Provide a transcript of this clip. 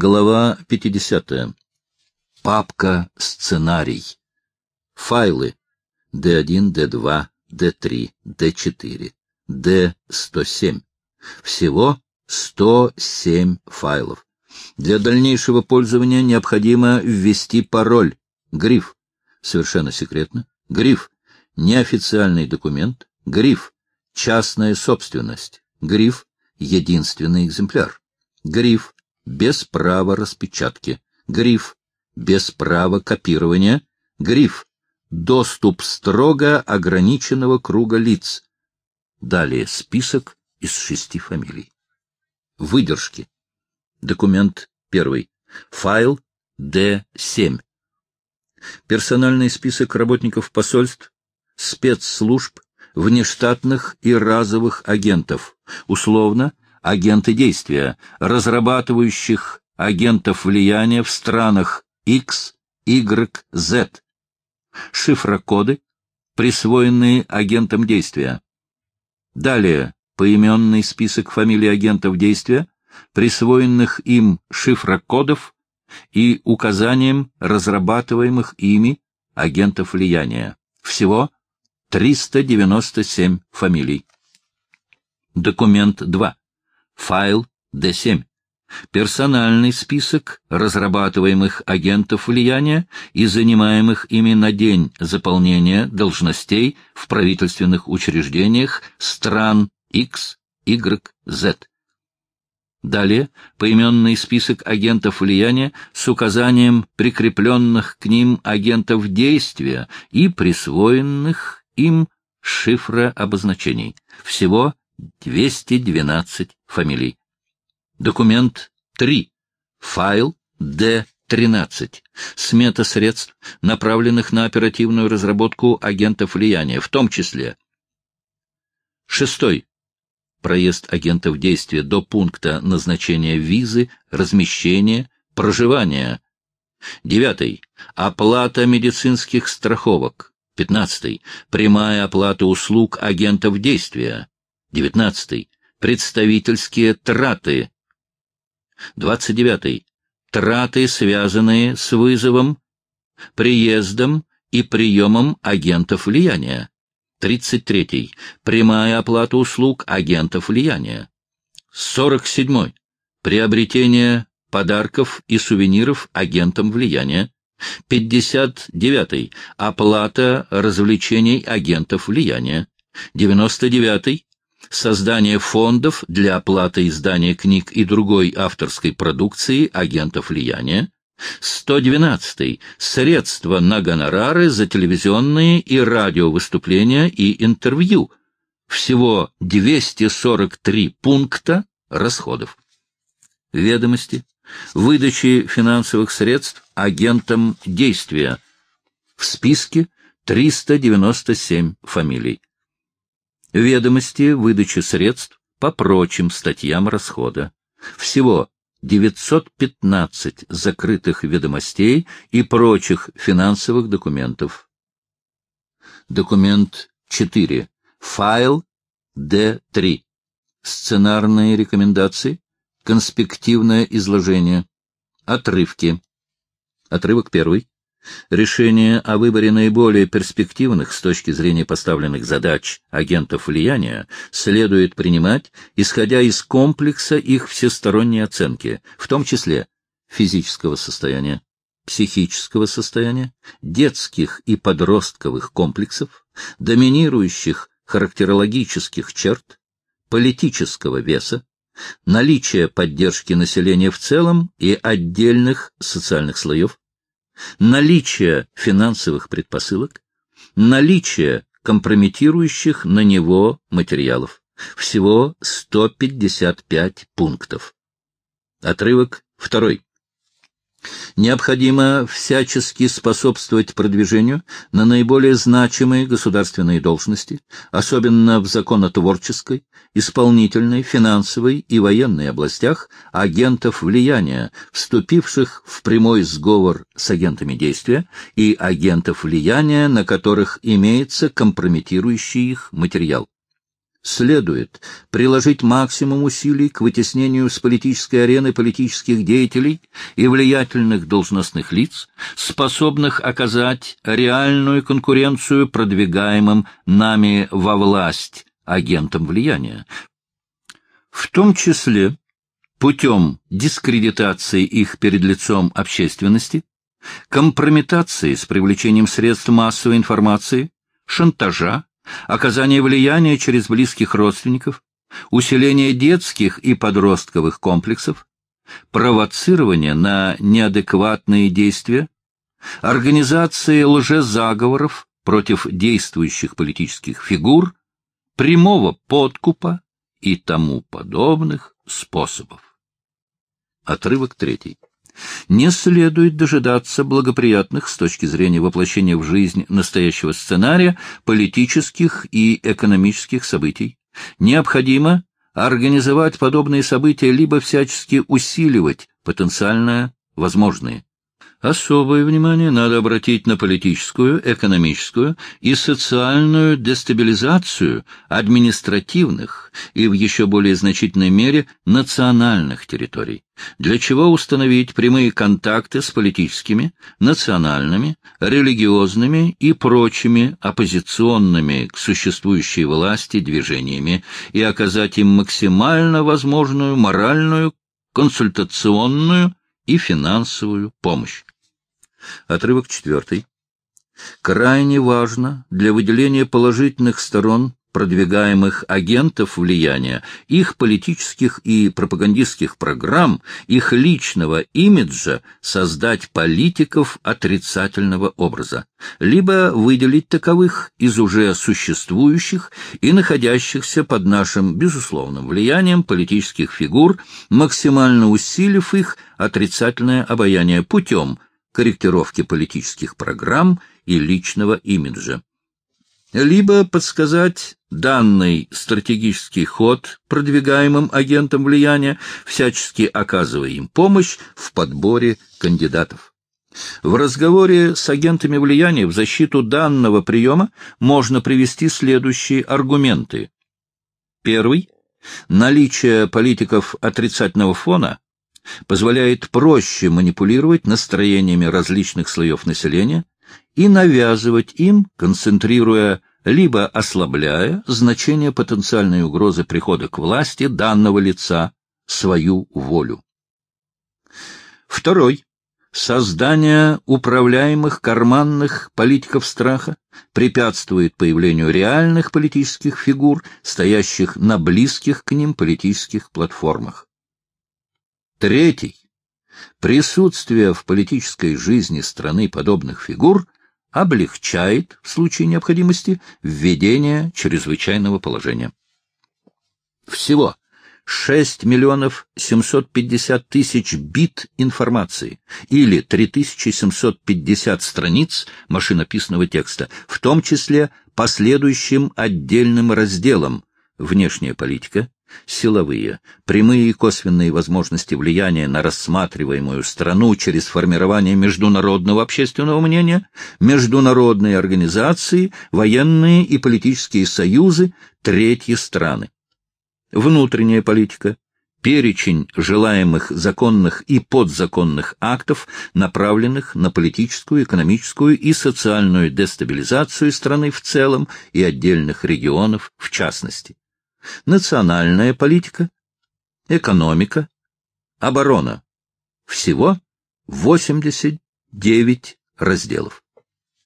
Глава 50. Папка «Сценарий». Файлы D1, D2, D3, D4, D107. Всего 107 файлов. Для дальнейшего пользования необходимо ввести пароль. Гриф. Совершенно секретно. Гриф. Неофициальный документ. Гриф. Частная собственность. Гриф. Единственный экземпляр. Гриф без права распечатки, гриф без права копирования, гриф доступ строго ограниченного круга лиц. Далее список из шести фамилий. Выдержки. Документ первый. Файл Д7. Персональный список работников посольств, спецслужб, внештатных и разовых агентов. Условно агенты действия, разрабатывающих агентов влияния в странах X, Y, Z. Шифрокоды, присвоенные агентам действия. Далее поименный список фамилий агентов действия, присвоенных им шифрокодов и указанием разрабатываемых ими агентов влияния. Всего 397 фамилий. Документ 2. Файл D7. Персональный список разрабатываемых агентов влияния и занимаемых ими на день заполнения должностей в правительственных учреждениях стран X, Y, Z. Далее поименный список агентов влияния с указанием прикрепленных к ним агентов действия и присвоенных им шифра обозначений. Всего 212 фамилий. Документ 3. Файл Д-13. Смета средств, направленных на оперативную разработку агентов влияния, в том числе. Шестой. Проезд агентов действия до пункта назначения визы, размещения, проживания. Девятый. Оплата медицинских страховок. Пятнадцатый. Прямая оплата услуг агентов действия. 19. Представительские траты. 29. Траты, связанные с вызовом, приездом и приемом агентов влияния. 33. Прямая оплата услуг агентов влияния. 47. Приобретение подарков и сувениров агентам влияния. 59. Оплата развлечений агентов влияния. 99 создание фондов для оплаты издания книг и другой авторской продукции агентов влияния, 112. Средства на гонорары за телевизионные и радиовыступления и интервью. Всего 243 пункта расходов. Ведомости. Выдачи финансовых средств агентам действия. В списке 397 фамилий. Ведомости выдачи средств по прочим статьям расхода. Всего 915 закрытых ведомостей и прочих финансовых документов. Документ 4. Файл D3. Сценарные рекомендации. Конспективное изложение. Отрывки. Отрывок первый. Решение о выборе наиболее перспективных с точки зрения поставленных задач агентов влияния следует принимать, исходя из комплекса их всесторонней оценки, в том числе физического состояния, психического состояния, детских и подростковых комплексов, доминирующих характерологических черт, политического веса, наличия поддержки населения в целом и отдельных социальных слоев, наличие финансовых предпосылок, наличие компрометирующих на него материалов. Всего 155 пунктов. Отрывок второй. Необходимо всячески способствовать продвижению на наиболее значимые государственные должности, особенно в законотворческой, исполнительной, финансовой и военной областях агентов влияния, вступивших в прямой сговор с агентами действия и агентов влияния, на которых имеется компрометирующий их материал. Следует приложить максимум усилий к вытеснению с политической арены политических деятелей и влиятельных должностных лиц, способных оказать реальную конкуренцию продвигаемым нами во власть агентам влияния, в том числе путем дискредитации их перед лицом общественности, компрометации с привлечением средств массовой информации, шантажа, оказание влияния через близких родственников, усиление детских и подростковых комплексов, провоцирование на неадекватные действия, организации лжезаговоров против действующих политических фигур, прямого подкупа и тому подобных способов. Отрывок третий. Не следует дожидаться благоприятных с точки зрения воплощения в жизнь настоящего сценария политических и экономических событий. Необходимо организовать подобные события либо всячески усиливать потенциально возможные. Особое внимание надо обратить на политическую, экономическую и социальную дестабилизацию административных и в еще более значительной мере национальных территорий, для чего установить прямые контакты с политическими, национальными, религиозными и прочими оппозиционными к существующей власти движениями и оказать им максимально возможную моральную, консультационную и финансовую помощь. Отрывок четвертый. Крайне важно для выделения положительных сторон продвигаемых агентов влияния, их политических и пропагандистских программ, их личного имиджа создать политиков отрицательного образа, либо выделить таковых из уже существующих и находящихся под нашим безусловным влиянием политических фигур, максимально усилив их отрицательное обаяние путем корректировки политических программ и личного имиджа. Либо подсказать данный стратегический ход продвигаемым агентам влияния, всячески оказывая им помощь в подборе кандидатов. В разговоре с агентами влияния в защиту данного приема можно привести следующие аргументы. Первый. Наличие политиков отрицательного фона позволяет проще манипулировать настроениями различных слоев населения, и навязывать им, концентрируя либо ослабляя значение потенциальной угрозы прихода к власти данного лица, свою волю. Второй. Создание управляемых карманных политиков страха препятствует появлению реальных политических фигур, стоящих на близких к ним политических платформах. Третий. Присутствие в политической жизни страны подобных фигур облегчает, в случае необходимости, введение чрезвычайного положения. Всего 6 миллионов 750 тысяч бит информации или 3750 страниц машинописного текста, в том числе последующим отдельным разделам «Внешняя политика», Силовые, прямые и косвенные возможности влияния на рассматриваемую страну через формирование международного общественного мнения, международные организации, военные и политические союзы, третьи страны. Внутренняя политика, перечень желаемых законных и подзаконных актов, направленных на политическую, экономическую и социальную дестабилизацию страны в целом и отдельных регионов в частности национальная политика, экономика, оборона. Всего 89 разделов.